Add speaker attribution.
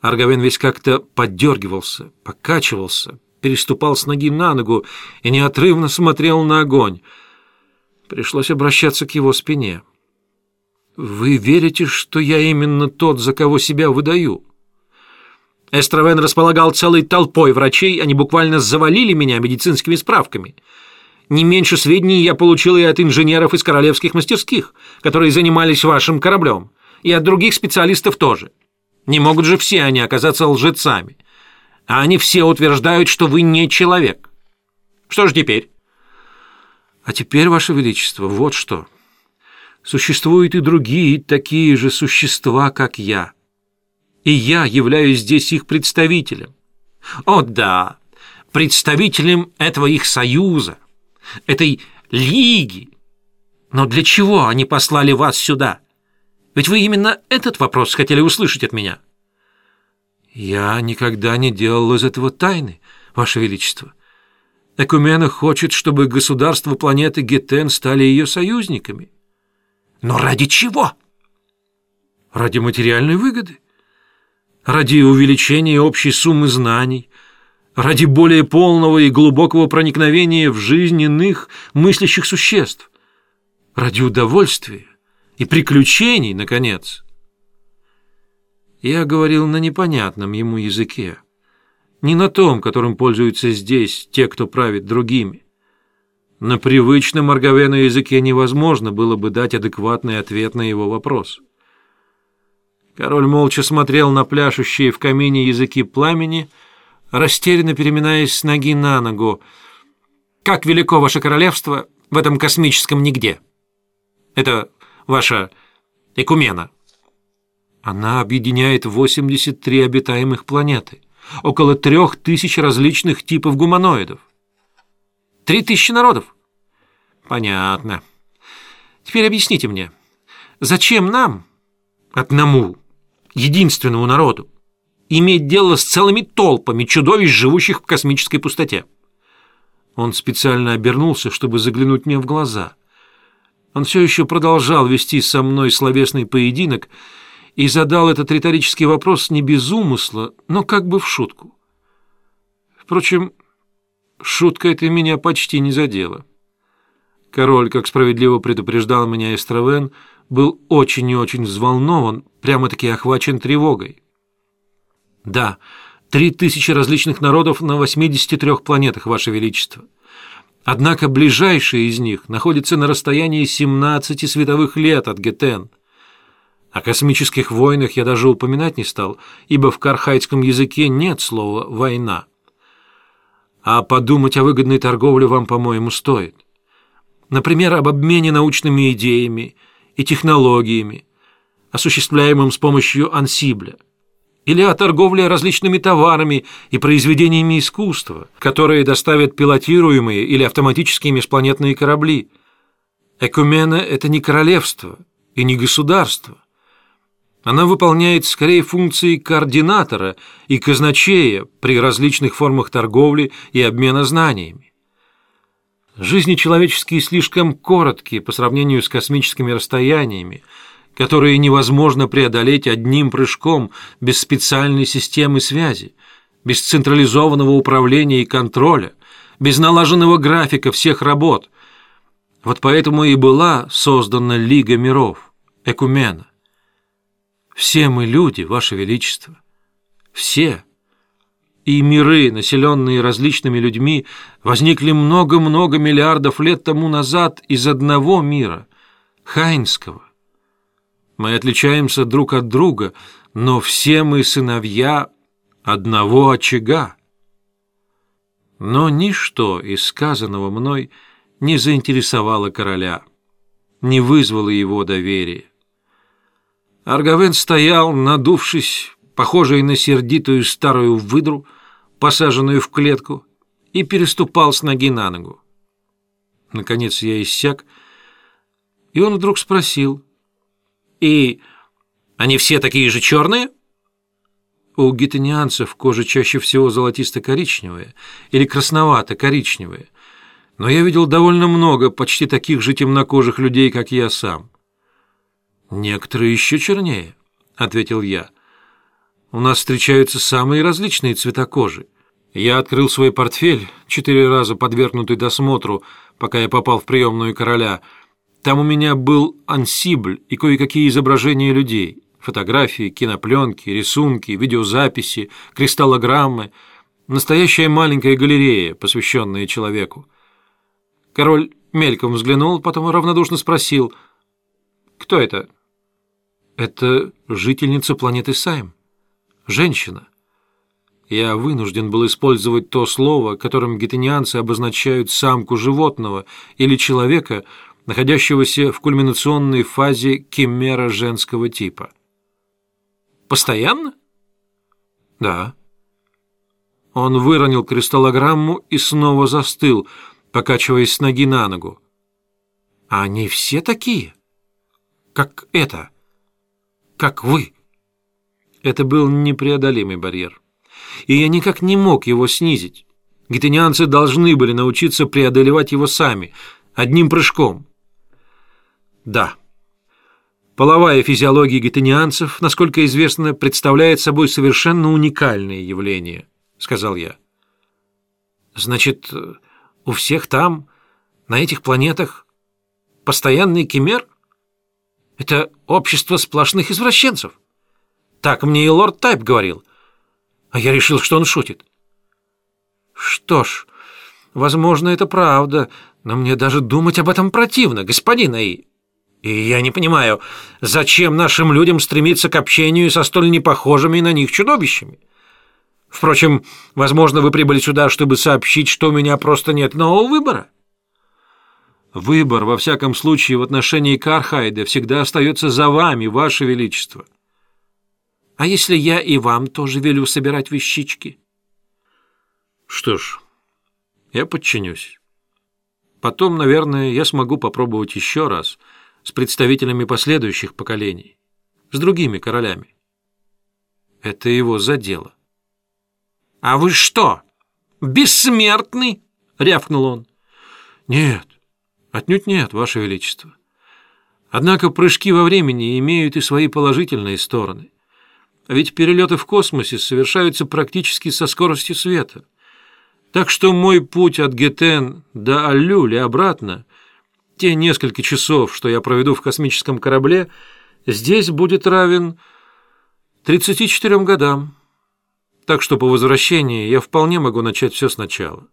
Speaker 1: Арговен весь как-то поддергивался, покачивался, переступал с ноги на ногу и неотрывно смотрел на огонь. Пришлось обращаться к его спине. «Вы верите, что я именно тот, за кого себя выдаю?» Эстравен располагал целой толпой врачей, они буквально завалили меня медицинскими справками. Не меньше сведений я получил и от инженеров из королевских мастерских, которые занимались вашим кораблем, и от других специалистов тоже. Не могут же все они оказаться лжецами. А они все утверждают, что вы не человек. Что же теперь? А теперь, Ваше Величество, вот что. Существуют и другие такие же существа, как я. И я являюсь здесь их представителем. О да, представителем этого их союза, этой лиги. Но для чего они послали вас сюда? Ведь вы именно этот вопрос хотели услышать от меня. Я никогда не делал из этого тайны, Ваше Величество. Экумена хочет, чтобы государства планеты Гетен стали ее союзниками. Но ради чего? Ради материальной выгоды. Ради увеличения общей суммы знаний. Ради более полного и глубокого проникновения в жизнь иных мыслящих существ. Ради удовольствия и приключений, наконец. Я говорил на непонятном ему языке, не на том, которым пользуются здесь те, кто правит другими. На привычном арговену языке невозможно было бы дать адекватный ответ на его вопрос. Король молча смотрел на пляшущие в камине языки пламени, растерянно переминаясь с ноги на ногу. «Как велико ваше королевство в этом космическом нигде? Это ваша Экумена?» Она объединяет 83 обитаемых планеты, около трех тысяч различных типов гуманоидов. Три тысячи народов? Понятно. Теперь объясните мне, зачем нам, одному, единственному народу, иметь дело с целыми толпами чудовищ, живущих в космической пустоте? Он специально обернулся, чтобы заглянуть мне в глаза. Он все еще продолжал вести со мной словесный поединок, и задал этот риторический вопрос не без умысла, но как бы в шутку. Впрочем, шутка эта меня почти не задела. Король, как справедливо предупреждал меня Эстравен, был очень и очень взволнован, прямо-таки охвачен тревогой. Да, три тысячи различных народов на 83 планетах, Ваше Величество. Однако ближайшие из них находятся на расстоянии 17 световых лет от Гетен. О космических войнах я даже упоминать не стал, ибо в кархайском языке нет слова «война». А подумать о выгодной торговле вам, по-моему, стоит. Например, об обмене научными идеями и технологиями, осуществляемым с помощью ансибля, или о торговле различными товарами и произведениями искусства, которые доставят пилотируемые или автоматические межпланетные корабли. Экумена – это не королевство и не государство. Она выполняет скорее функции координатора и казначея при различных формах торговли и обмена знаниями. Жизни человеческие слишком короткие по сравнению с космическими расстояниями, которые невозможно преодолеть одним прыжком без специальной системы связи, без централизованного управления и контроля, без налаженного графика всех работ. Вот поэтому и была создана Лига миров, Экумена. Все мы люди, Ваше Величество. Все. И миры, населенные различными людьми, возникли много-много миллиардов лет тому назад из одного мира, Хайнского. Мы отличаемся друг от друга, но все мы сыновья одного очага. Но ничто из сказанного мной не заинтересовало короля, не вызвало его доверия. Аргавен стоял, надувшись, похожий на сердитую старую выдру, посаженную в клетку, и переступал с ноги на ногу. Наконец я иссяк, и он вдруг спросил, «И они все такие же черные?» У гетанианцев кожа чаще всего золотисто-коричневая или красновато-коричневая, но я видел довольно много почти таких же темнокожих людей, как я сам. «Некоторые еще чернее», — ответил я. У нас встречаются самые различные цвета кожи. Я открыл свой портфель, четыре раза подвергнутый досмотру, пока я попал в приемную короля. Там у меня был ансибль и кое-какие изображения людей. Фотографии, кинопленки, рисунки, видеозаписи, кристаллограммы. Настоящая маленькая галерея, посвященная человеку. Король мельком взглянул, потом равнодушно спросил, «Кто это?» «Это жительница планеты Сайм. Женщина». Я вынужден был использовать то слово, которым гетенианцы обозначают самку животного или человека, находящегося в кульминационной фазе кимера женского типа. «Постоянно?» «Да». Он выронил кристаллограмму и снова застыл, покачиваясь с ноги на ногу. «А они все такие? Как это? Как вы?» Это был непреодолимый барьер и я никак не мог его снизить. Гетенианцы должны были научиться преодолевать его сами, одним прыжком. Да. Половая физиология гетенианцев, насколько известно, представляет собой совершенно уникальное явление, сказал я. Значит, у всех там, на этих планетах, постоянный кемер? Это общество сплошных извращенцев. Так мне и лорд Тайп говорил а я решил, что он шутит. Что ж, возможно, это правда, но мне даже думать об этом противно, господин Аи. И я не понимаю, зачем нашим людям стремиться к общению со столь непохожими на них чудовищами? Впрочем, возможно, вы прибыли сюда, чтобы сообщить, что у меня просто нет нового выбора. Выбор, во всяком случае, в отношении Кархайда всегда остается за вами, ваше величество. А если я и вам тоже велю собирать вещички? Что ж, я подчинюсь. Потом, наверное, я смогу попробовать еще раз с представителями последующих поколений, с другими королями. Это его задело. «А вы что, бессмертный?» — рявкнул он. «Нет, отнюдь нет, Ваше Величество. Однако прыжки во времени имеют и свои положительные стороны». Ведь перелеты в космосе совершаются практически со скоростью света. Так что мой путь от Гетен до Аллюли обратно, те несколько часов, что я проведу в космическом корабле, здесь будет равен 34 годам. Так что по возвращении я вполне могу начать все сначала.